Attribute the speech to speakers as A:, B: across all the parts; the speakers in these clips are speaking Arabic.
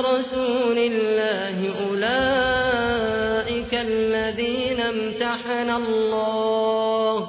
A: رسول الله أولئك الذين امتحن الله.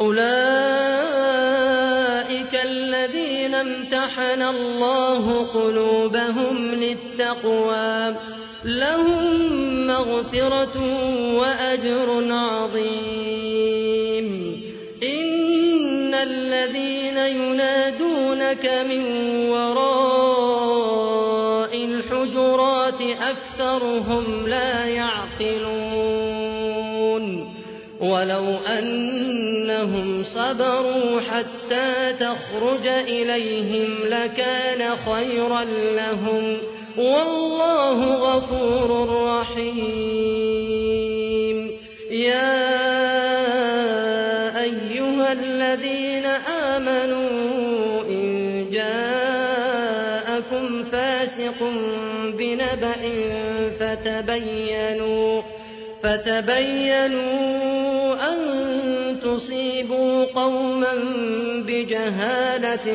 A: أولئك الذين امتحن الله قلوبهم للتقوى. لهم مغفرة وأجر عظيم. إن الذين ينادونك من وراء الحجرات أكثرهم لا يعقلون ولو أنهم صبروا حتى تخرج إليهم لكان خيرا لهم والله غفور رحيم. يا أيها الذين بنبأ فتبينوا فتبينوا أن تصيبوا قوما بجهالة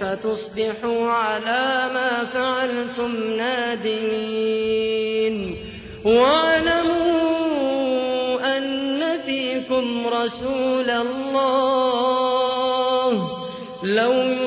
A: فتصبحوا على ما فعلتم نادمين. واعلموا أن فيكم رسول الله لو من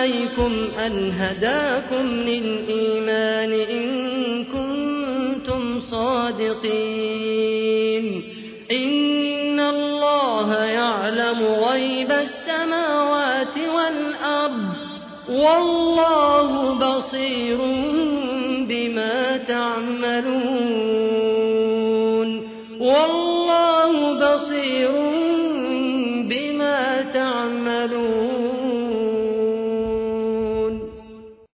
A: عليكم أن هداكم للإيمان إن كنتم صادقين. إن الله يعلم غيب السماوات والأرض. والله